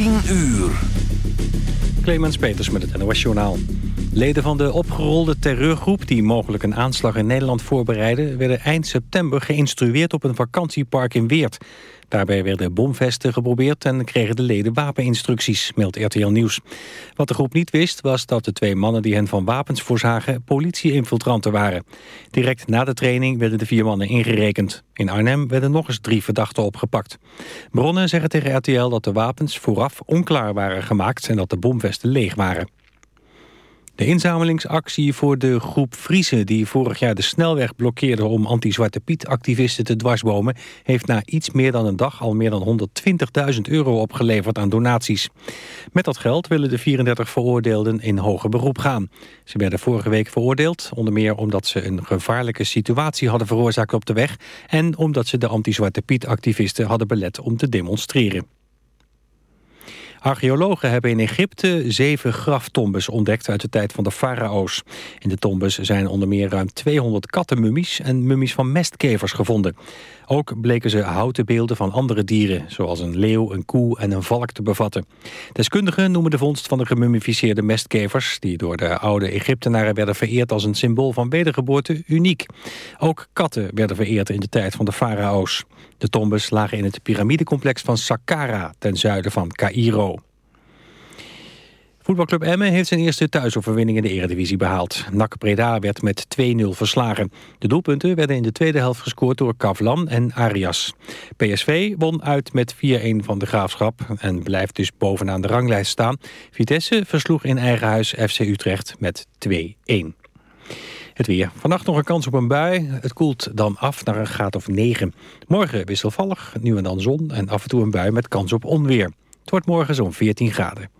10 uur. Clemens Peters met het NOS Journaal. Leden van de opgerolde terreurgroep die mogelijk een aanslag in Nederland voorbereiden... werden eind september geïnstrueerd op een vakantiepark in Weert. Daarbij werden bomvesten geprobeerd en kregen de leden wapeninstructies, meldt RTL Nieuws. Wat de groep niet wist was dat de twee mannen die hen van wapens voorzagen politie-infiltranten waren. Direct na de training werden de vier mannen ingerekend. In Arnhem werden nog eens drie verdachten opgepakt. Bronnen zeggen tegen RTL dat de wapens vooraf onklaar waren gemaakt en dat de bomvesten leeg waren. De inzamelingsactie voor de groep Friese die vorig jaar de snelweg blokkeerde om anti-Zwarte Piet-activisten te dwarsbomen, heeft na iets meer dan een dag al meer dan 120.000 euro opgeleverd aan donaties. Met dat geld willen de 34 veroordeelden in hoger beroep gaan. Ze werden vorige week veroordeeld, onder meer omdat ze een gevaarlijke situatie hadden veroorzaakt op de weg en omdat ze de anti-Zwarte Piet-activisten hadden belet om te demonstreren. Archeologen hebben in Egypte zeven graftombes ontdekt uit de tijd van de farao's. In de tombes zijn onder meer ruim 200 kattenmummies en mummies van mestkevers gevonden. Ook bleken ze houten beelden van andere dieren, zoals een leeuw, een koe en een valk te bevatten. Deskundigen noemen de vondst van de gemummificeerde mestkevers, die door de oude Egyptenaren werden vereerd als een symbool van wedergeboorte, uniek. Ook katten werden vereerd in de tijd van de farao's. De tombes lagen in het piramidecomplex van Saqqara, ten zuiden van Cairo. Voetbalclub Emmen heeft zijn eerste thuisoverwinning in de eredivisie behaald. NAC Breda werd met 2-0 verslagen. De doelpunten werden in de tweede helft gescoord door Kavlan en Arias. PSV won uit met 4-1 van de Graafschap en blijft dus bovenaan de ranglijst staan. Vitesse versloeg in eigen huis FC Utrecht met 2-1. Het weer. Vannacht nog een kans op een bui. Het koelt dan af naar een graad of 9. Morgen wisselvallig, nu en dan zon en af en toe een bui met kans op onweer. Het wordt morgen zo'n 14 graden.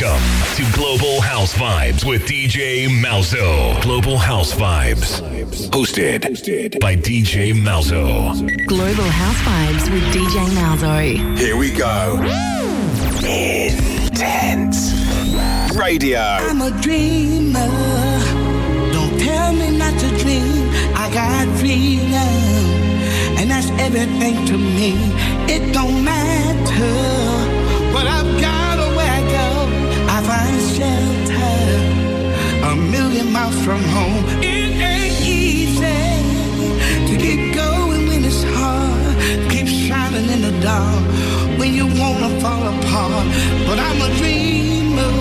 Welcome to Global House Vibes with DJ Malzo. Global House Vibes. Hosted by DJ Malzo. Global House Vibes with DJ Malzo. Here we go. Intense. Radio. I'm a dreamer. Don't tell me not to dream. I got freedom. And that's everything to me. It don't matter miles from home. It ain't easy to get going when it's hard. Keep shining in the dark when you wanna fall apart. But I'm a dreamer,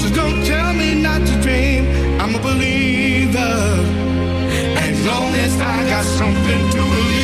so don't tell me not to dream. I'm a believer. As long as I got something to believe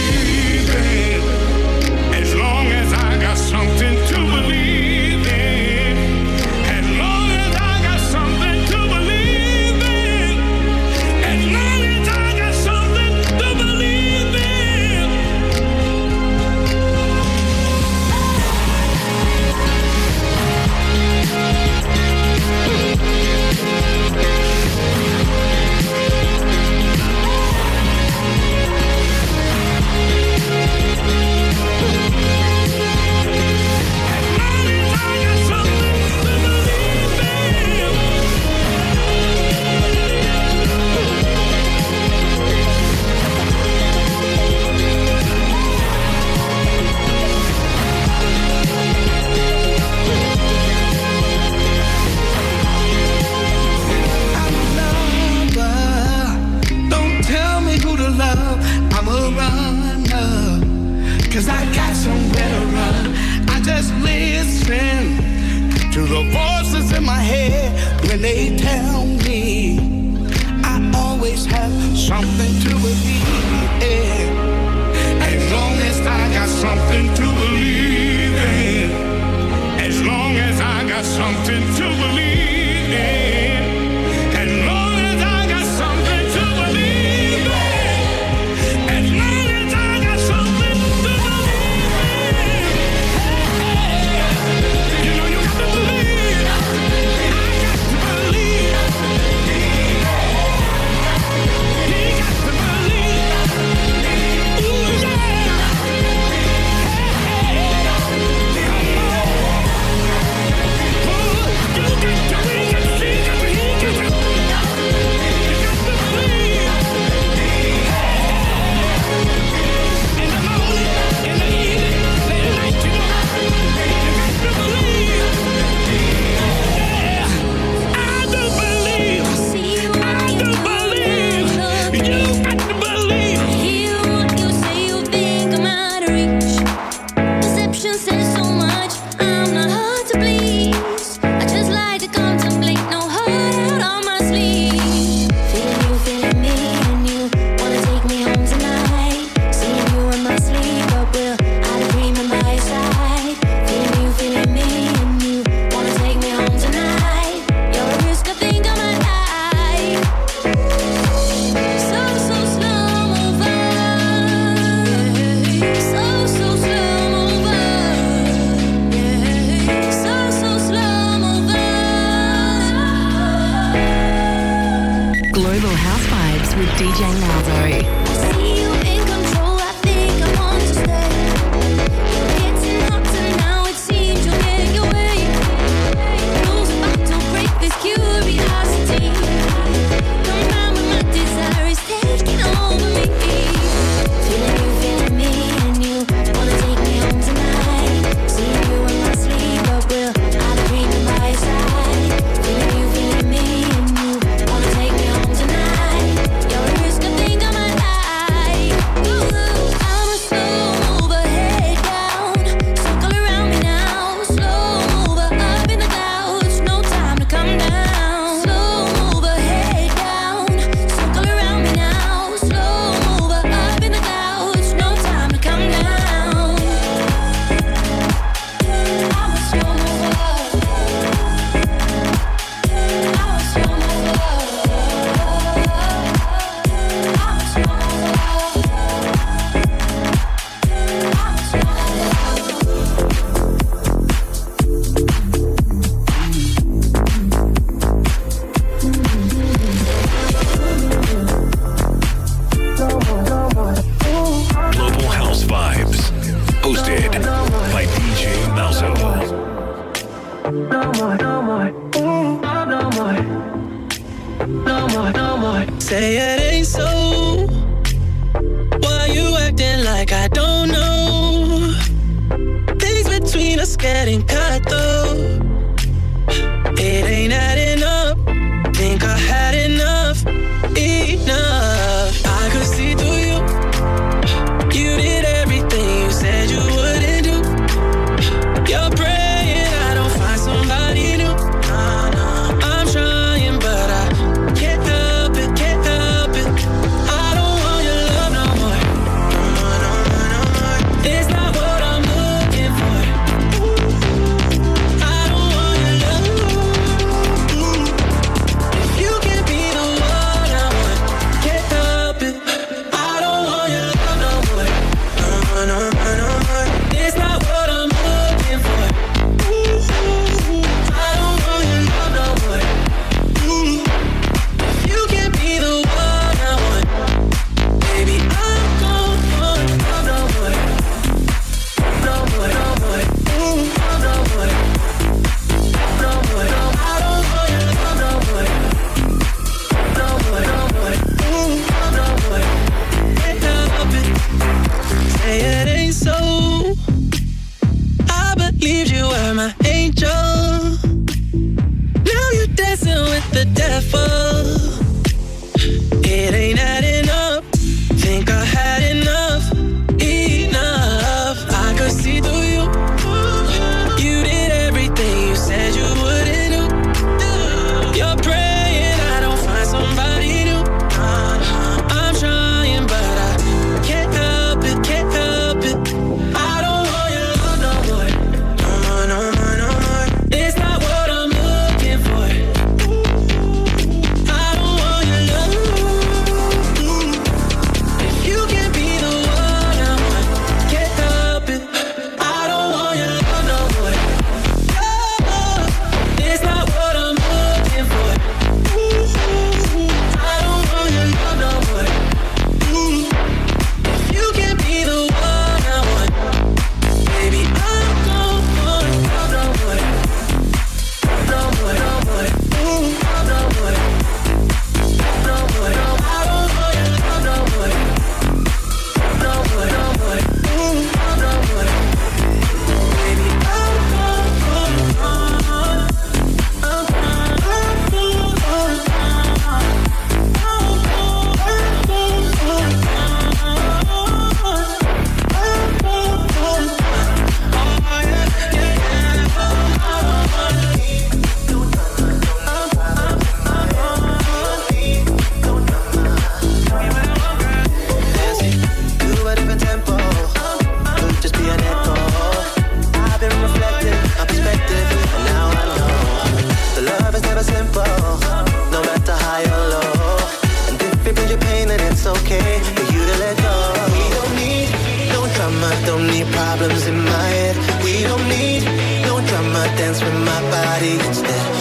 dance with my body instead.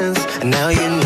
And now you know.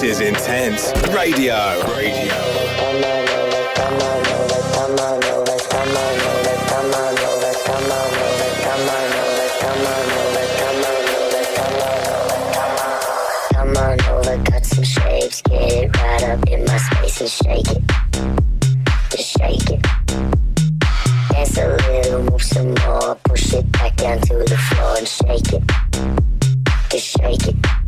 This is Intense Radio. Come on over, cut some shapes, get right up in my space and shake it. Just shake it. Dance a little, move some more, push it back down to the floor and shake it. Just shake it.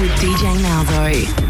With DJ Malzo.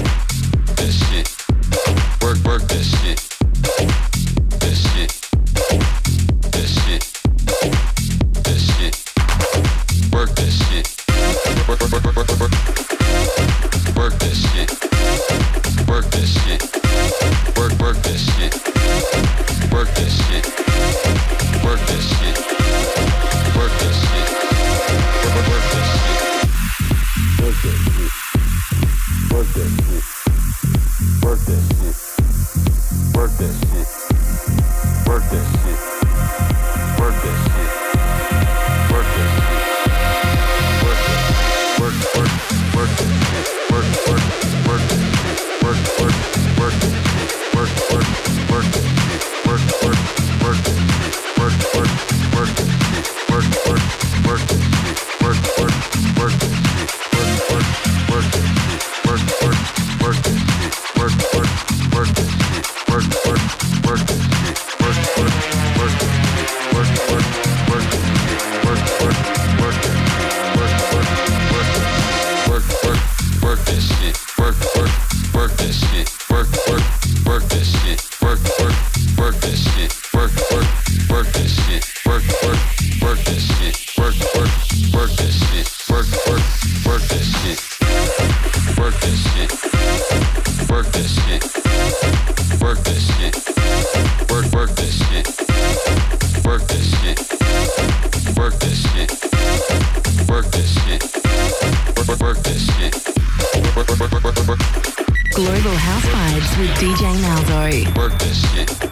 Mix. Work shit. Work shit. Work, shit. Global House Vibes with DJ Malzo. Work this shit.